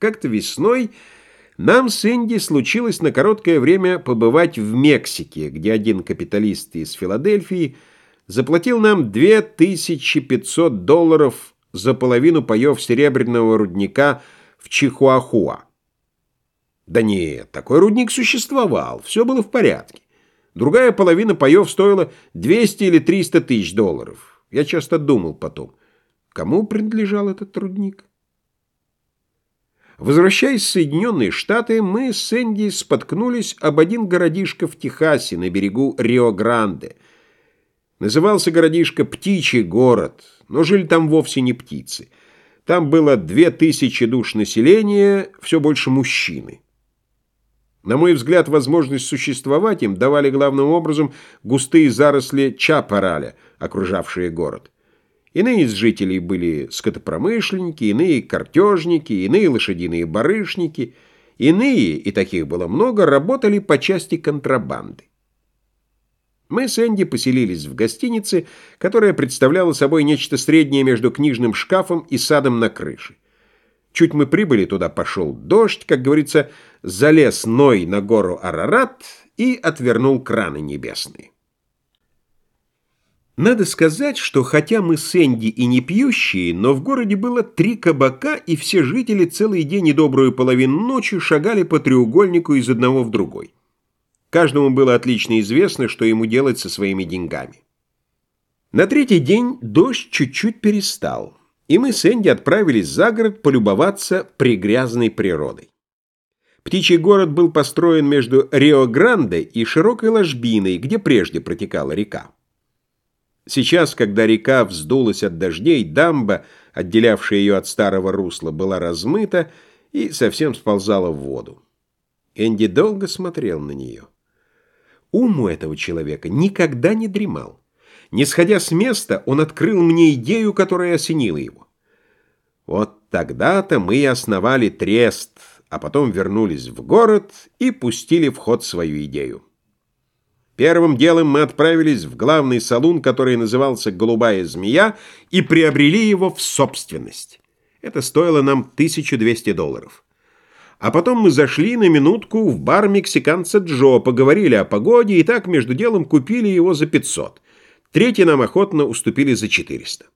Как-то весной нам с Энди случилось на короткое время побывать в Мексике, где один капиталист из Филадельфии заплатил нам 2500 долларов за половину паев серебряного рудника в Чихуахуа. Да нет, такой рудник существовал, все было в порядке. Другая половина паев стоила 200 или 300 тысяч долларов. Я часто думал потом, кому принадлежал этот рудник? Возвращаясь в Соединенные Штаты, мы с Энди споткнулись об один городишко в Техасе на берегу Рио-Гранде. Назывался городишко «Птичий город», но жили там вовсе не птицы. Там было две тысячи душ населения, все больше мужчины. На мой взгляд, возможность существовать им давали главным образом густые заросли чапараля, окружавшие город. Иные из жителей были скотопромышленники, иные картежники, иные лошадиные барышники, иные, и таких было много, работали по части контрабанды. Мы с Энди поселились в гостинице, которая представляла собой нечто среднее между книжным шкафом и садом на крыше. Чуть мы прибыли, туда пошел дождь, как говорится, залез Ной на гору Арарат и отвернул краны небесные. Надо сказать, что хотя мы с Энди и не пьющие, но в городе было три кабака, и все жители целый день и добрую половину ночи шагали по треугольнику из одного в другой. Каждому было отлично известно, что ему делать со своими деньгами. На третий день дождь чуть-чуть перестал, и мы с Энди отправились за город полюбоваться пригрязной природой. Птичий город был построен между Рио-Гранде и широкой ложбиной, где прежде протекала река. Сейчас, когда река вздулась от дождей, дамба, отделявшая ее от старого русла, была размыта и совсем сползала в воду. Энди долго смотрел на нее. Ум у этого человека никогда не дремал. Не сходя с места, он открыл мне идею, которая осенила его. Вот тогда-то мы и основали трест, а потом вернулись в город и пустили в ход свою идею. Первым делом мы отправились в главный салун, который назывался «Голубая змея», и приобрели его в собственность. Это стоило нам 1200 долларов. А потом мы зашли на минутку в бар мексиканца Джо, поговорили о погоде и так между делом купили его за 500. Третий нам охотно уступили за 400.